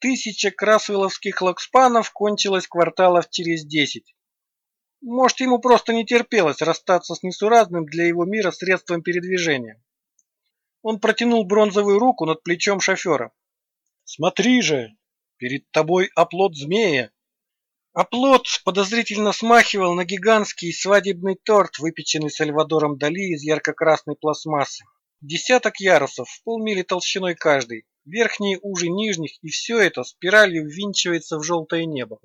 Тысяча красвеловских лакспанов кончилась кварталов через десять. Может, ему просто не терпелось расстаться с несуразным для его мира средством передвижения. Он протянул бронзовую руку над плечом шофера. «Смотри же, перед тобой оплот змея!» Оплот подозрительно смахивал на гигантский свадебный торт, выпеченный Сальвадором Дали из ярко-красной пластмассы. Десяток ярусов, полмили толщиной каждый, верхние уже нижних, и все это спиралью ввинчивается в желтое небо.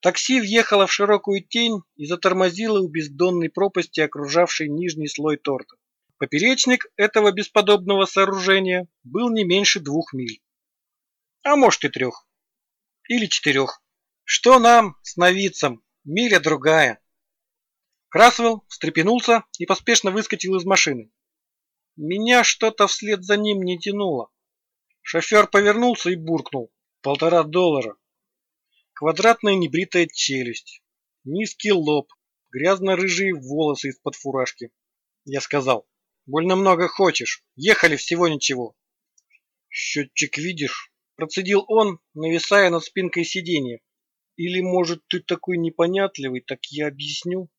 Такси въехало в широкую тень и затормозило у бездонной пропасти, окружавшей нижний слой торта. Поперечник этого бесподобного сооружения был не меньше двух миль. А может и трех. Или четырех. Что нам, сновидцам, миля другая. Красвелл встрепенулся и поспешно выскочил из машины. Меня что-то вслед за ним не тянуло. Шофер повернулся и буркнул. Полтора доллара. Квадратная небритая челюсть. Низкий лоб. Грязно-рыжие волосы из-под фуражки. Я сказал. Больно много хочешь. Ехали всего ничего. Счетчик видишь? Процедил он, нависая над спинкой сиденья. Или, может, ты такой непонятливый, так я объясню?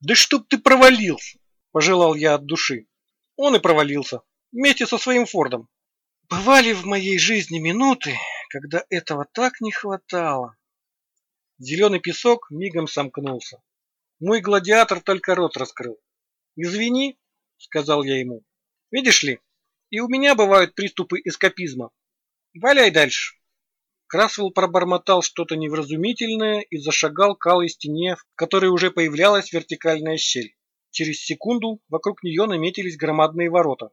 Да чтоб ты провалился, пожелал я от души. Он и провалился, вместе со своим Фордом. Бывали в моей жизни минуты, когда этого так не хватало. Зеленый песок мигом сомкнулся. Мой гладиатор только рот раскрыл. «Извини», — сказал я ему. «Видишь ли, и у меня бывают приступы эскапизма. Валяй дальше». Красвелл пробормотал что-то невразумительное и зашагал к алой стене, в которой уже появлялась вертикальная щель. Через секунду вокруг нее наметились громадные ворота.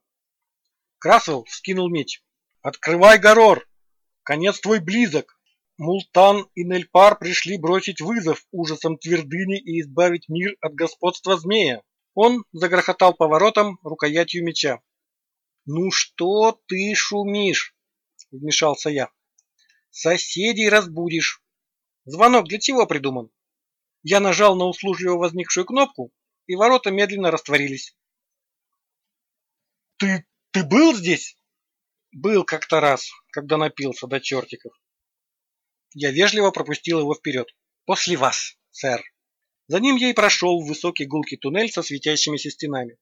Красвелл вскинул меч. Открывай, Горор! Конец твой близок! Мултан и Нельпар пришли бросить вызов ужасам твердыни и избавить мир от господства змея. Он загрохотал поворотом рукоятью меча. «Ну что ты шумишь?» — вмешался я. «Соседей разбудишь. Звонок для чего придуман?» Я нажал на услужливо возникшую кнопку, и ворота медленно растворились. «Ты... ты был здесь?» Был как-то раз, когда напился до чертиков. Я вежливо пропустил его вперед. После вас, сэр. За ним я и прошел в высокий гулкий туннель со светящимися стенами.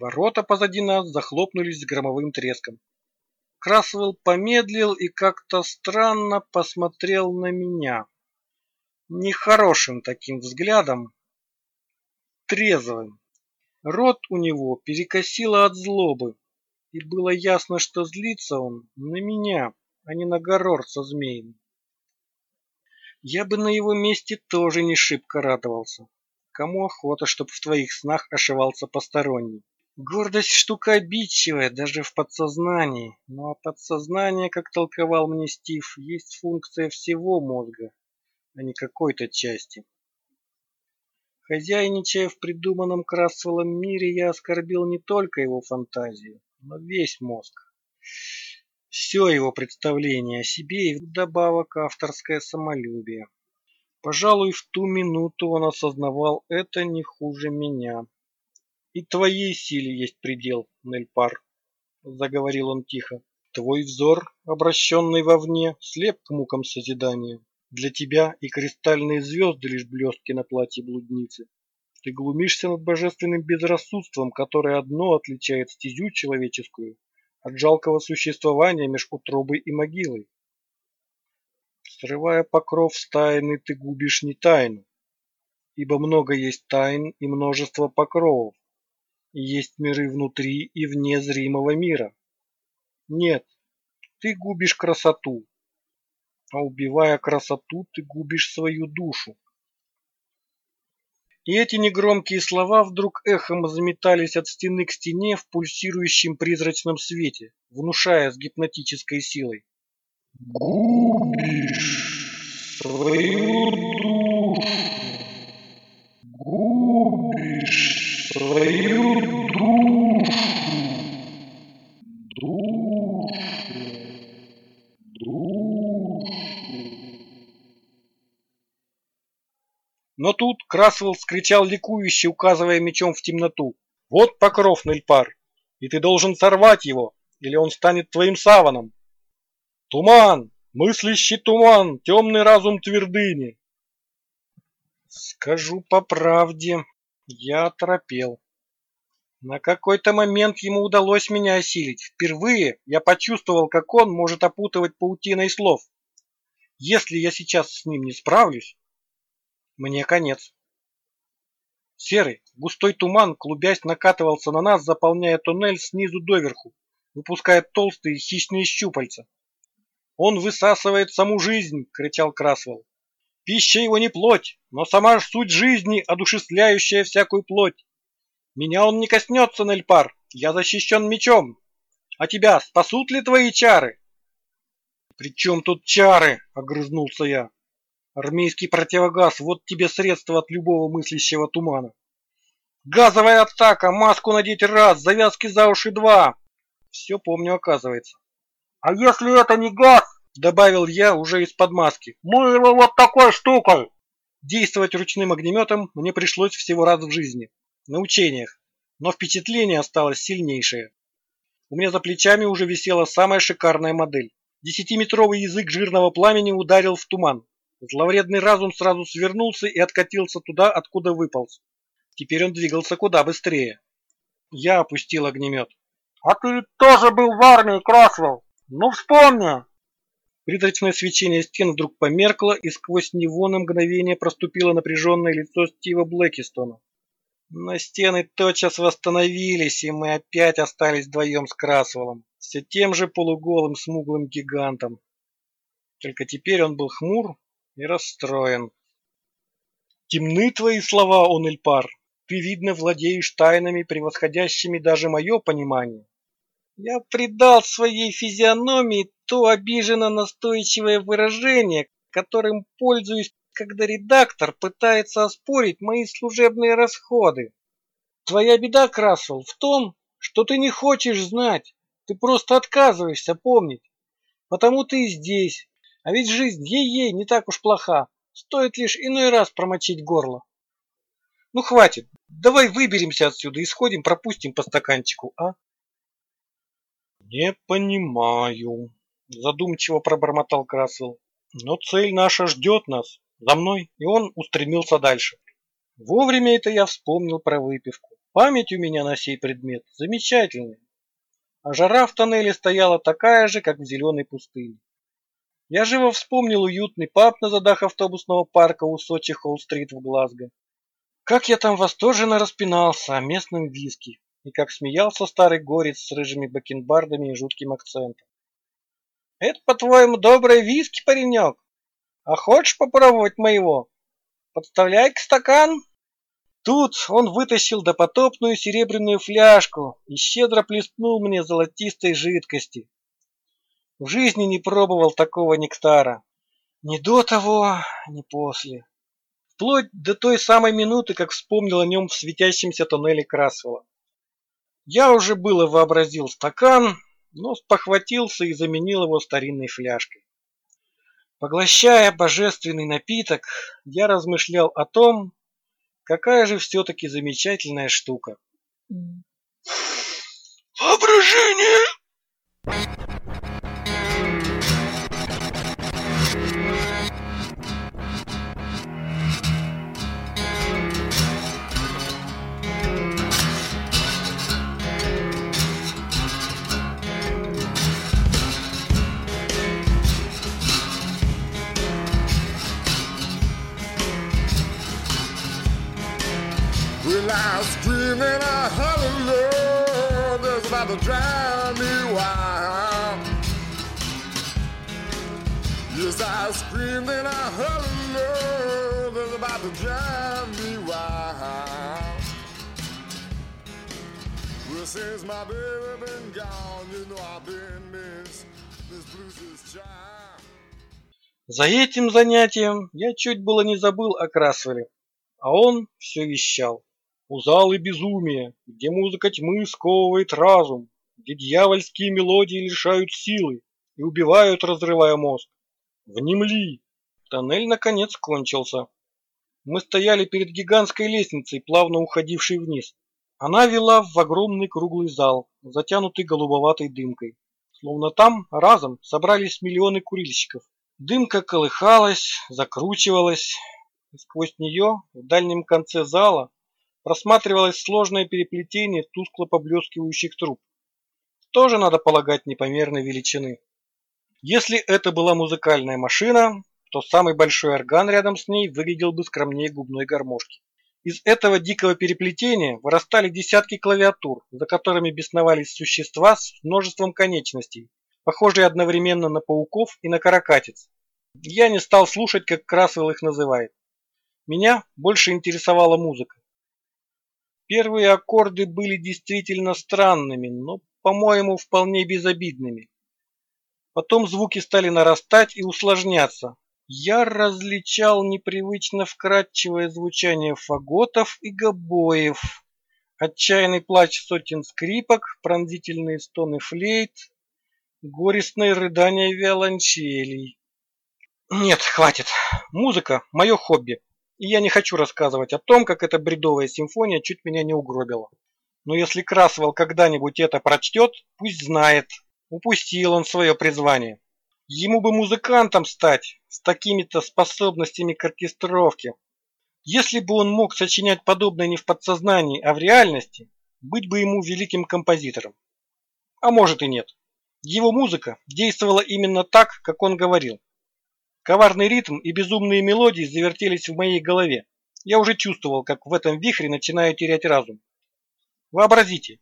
Ворота позади нас захлопнулись с громовым треском. Красвелл помедлил и как-то странно посмотрел на меня. Нехорошим таким взглядом, трезвым. Рот у него перекосило от злобы, и было ясно, что злится он на меня, а не на горор со змеем. Я бы на его месте тоже не шибко радовался. Кому охота, чтоб в твоих снах ошивался посторонний? Гордость штука обидчивая, даже в подсознании. Ну а подсознание, как толковал мне Стив, есть функция всего мозга, а не какой-то части. Хозяйничая в придуманном Красвеллом мире, я оскорбил не только его фантазию, но весь мозг. Все его представление о себе и вдобавок авторское самолюбие. Пожалуй, в ту минуту он осознавал это не хуже меня. «И твоей силе есть предел, Нельпар», — заговорил он тихо. «Твой взор, обращенный вовне, слеп к мукам созидания. Для тебя и кристальные звезды лишь блестки на платье блудницы. Ты глумишься над божественным безрассудством, которое одно отличает стезю человеческую от жалкого существования меж утробой и могилой. Срывая покров с тайны, ты губишь не тайну, ибо много есть тайн и множество покровов, и есть миры внутри и вне зримого мира. Нет, ты губишь красоту, а убивая красоту, ты губишь свою душу. И эти негромкие слова вдруг эхом заметались от стены к стене в пульсирующем призрачном свете, внушая с гипнотической силой. «Губишь свою душу! Губишь свою душу! Душу! Душу!» Но тут Красвелл скричал ликующе, указывая мечом в темноту. «Вот покров, Нельпар, и ты должен сорвать его, или он станет твоим саваном!» «Туман! Мыслящий туман, темный разум твердыни. Скажу по правде, я оторопел. На какой-то момент ему удалось меня осилить. Впервые я почувствовал, как он может опутывать паутиной слов. Если я сейчас с ним не справлюсь, мне конец. Серый, густой туман, клубясь, накатывался на нас, заполняя туннель снизу доверху, выпуская толстые хищные щупальца. «Он высасывает саму жизнь!» — кричал Красвелл. «Пища его не плоть, но сама суть жизни, одушевляющая всякую плоть. Меня он не коснется, Нельпар, я защищен мечом. А тебя спасут ли твои чары?» «При чем тут чары?» — огрызнулся я. Армейский противогаз, вот тебе средство от любого мыслящего тумана. Газовая атака, маску надеть раз, завязки за уши два. Все помню, оказывается. А если это не газ, добавил я уже из-под маски, мы его вот такой штукой. Действовать ручным огнеметом мне пришлось всего раз в жизни, на учениях, но впечатление осталось сильнейшее. У меня за плечами уже висела самая шикарная модель. Десятиметровый язык жирного пламени ударил в туман. Зловредный разум сразу свернулся и откатился туда, откуда выполз. Теперь он двигался куда быстрее. Я опустил огнемет. «А ты тоже был в армии, Красвелл! Ну вспомни!» Призрачное свечение стен вдруг померкло, и сквозь него на мгновение проступило напряженное лицо Стива Блэкистона. Но стены тотчас восстановились, и мы опять остались вдвоем с Красвеллом, все тем же полуголым смуглым гигантом. Только теперь он был хмур и расстроен. Темны твои слова, Онельпар. Ты, видно, владеешь тайнами, превосходящими даже мое понимание. Я придал своей физиономии то обиженно настойчивое выражение, которым пользуюсь, когда редактор пытается оспорить мои служебные расходы. Твоя беда, Красвелл, в том, что ты не хочешь знать, ты просто отказываешься помнить. Потому ты и здесь, а ведь жизнь ей-ей не так уж плоха. Стоит лишь иной раз промочить горло. Ну хватит, давай выберемся отсюда и сходим, пропустим по стаканчику, а? Не понимаю, задумчиво пробормотал Красвелл. Но цель наша ждет нас. За мной, и он устремился дальше. Вовремя это я вспомнил про выпивку. Память у меня на сей предмет замечательная. А жара в тоннеле стояла такая же, как в зеленой пустыне. Я живо вспомнил уютный паб на задах автобусного парка у Сочи Холл-стрит в Глазго. Как я там восторженно распинался о местном виски, и как смеялся старый горец с рыжими бакенбардами и жутким акцентом. «Это, по-твоему, доброе виски, паренек? А хочешь попробовать моего? Подставляй-ка стакан!» Тут он вытащил допотопную серебряную фляжку и щедро плеснул мне золотистой жидкости, в жизни не пробовал такого нектара. Ни до того, ни после. Вплоть до той самой минуты, как вспомнил о нем в светящемся тоннеле Красвелла. Я уже было вообразил стакан, но спохватился и заменил его старинной фляжкой. Поглощая божественный напиток, я размышлял о том, какая же все-таки замечательная штука. Воображение! Well, I scream and I holler, Lord, that's about to drive me wild. Yes, I scream and I Lord, that's about to drive me wild. Well, since my baby been gone, you know I've been miss, Miss Bruce's child. За этим занятием я чуть было не забыл о Красвеле, а он все вещал. У залы безумия, где музыка тьмы сковывает разум, где дьявольские мелодии лишают силы и убивают, разрывая мозг. Внемли! Тоннель наконец кончился. Мы стояли перед гигантской лестницей, плавно уходившей вниз. Она вела в огромный круглый зал, затянутый голубоватой дымкой. словно там разом собрались миллионы курильщиков. Дымка колыхалась, закручивалась, и сквозь нее в дальнем конце зала просматривалось сложное переплетение тускло поблескивающих труб. Тоже, надо полагать, непомерной величины. Если это была музыкальная машина, то самый большой орган рядом с ней выглядел бы скромнее губной гармошки. Из этого дикого переплетения вырастали десятки клавиатур, за которыми бесновались существа с множеством конечностей, похожие одновременно на пауков и на каракатиц. Я не стал слушать, как Красвелл их называет. Меня больше интересовала музыка. Первые аккорды были действительно странными, но, по-моему, вполне безобидными. Потом звуки стали нарастать и усложняться, я различал непривычно вкрадчивое звучание фаготов и гобоев, отчаянный плач сотен скрипок, пронзительные стоны флейт, горестное рыдание виолончелей. Нет, хватит. Музыка – мое хобби, и я не хочу рассказывать о том, как эта бредовая симфония чуть меня не угробила. Но если Красвелл когда-нибудь это прочтет, пусть знает, упустил он свое призвание. Ему бы музыкантом стать, с такими-то способностями к оркестровке. Если бы он мог сочинять подобное не в подсознании, а в реальности, быть бы ему великим композитором. А может и нет. Его музыка действовала именно так, как он говорил. Коварный ритм и безумные мелодии завертелись в моей голове. Я уже чувствовал, как в этом вихре начинаю терять разум. Вообразите,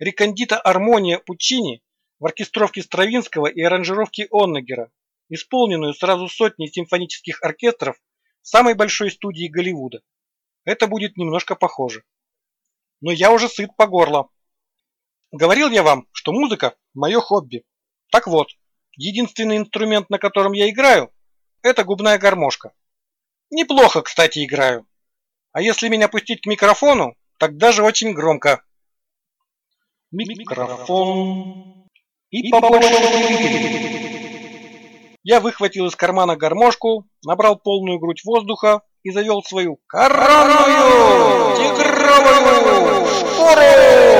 рекондита армония Пучини в оркестровке Стравинского и аранжировке Оннегера, исполненную сразу сотней симфонических оркестров самой большой студии Голливуда. Это будет немножко похоже. Но я уже сыт по горло. Говорил я вам, что музыка – мое хобби. Так вот, единственный инструмент, на котором я играю, это губная гармошка. Неплохо, кстати, играю. А если меня пустить к микрофону, так даже очень громко. Микрофон и побольше Я выхватил из кармана гармошку, набрал полную грудь воздуха и завел свою коронную тигровую шпору!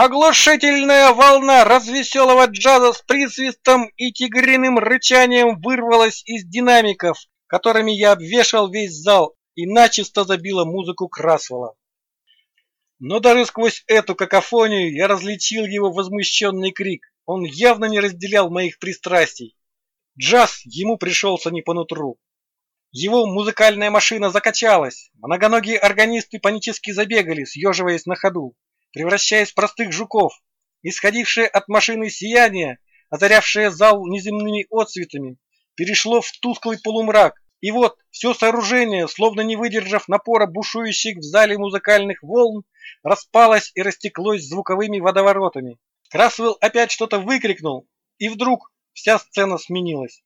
Оглушительная волна развеселого джаза с присвистом и тигриным рычанием вырвалась из динамиков, которыми я обвешал весь зал и начисто забила музыку Красвелла. Но даже сквозь эту какофонию я различил его возмущенный крик. Он явно не разделял моих пристрастий. Джаз ему пришелся не по нутру. Его музыкальная машина закачалась, многоногие органисты панически забегали, съеживаясь на ходу превращаясь в простых жуков, исходившее от машины сияние, озарявшее зал неземными отцветами, перешло в тусклый полумрак, И вот все сооружение, словно не выдержав напора бушующих в зале музыкальных волн, распалось и растеклось звуковыми водоворотами. Красвелл опять что-то выкрикнул, и вдруг вся сцена сменилась.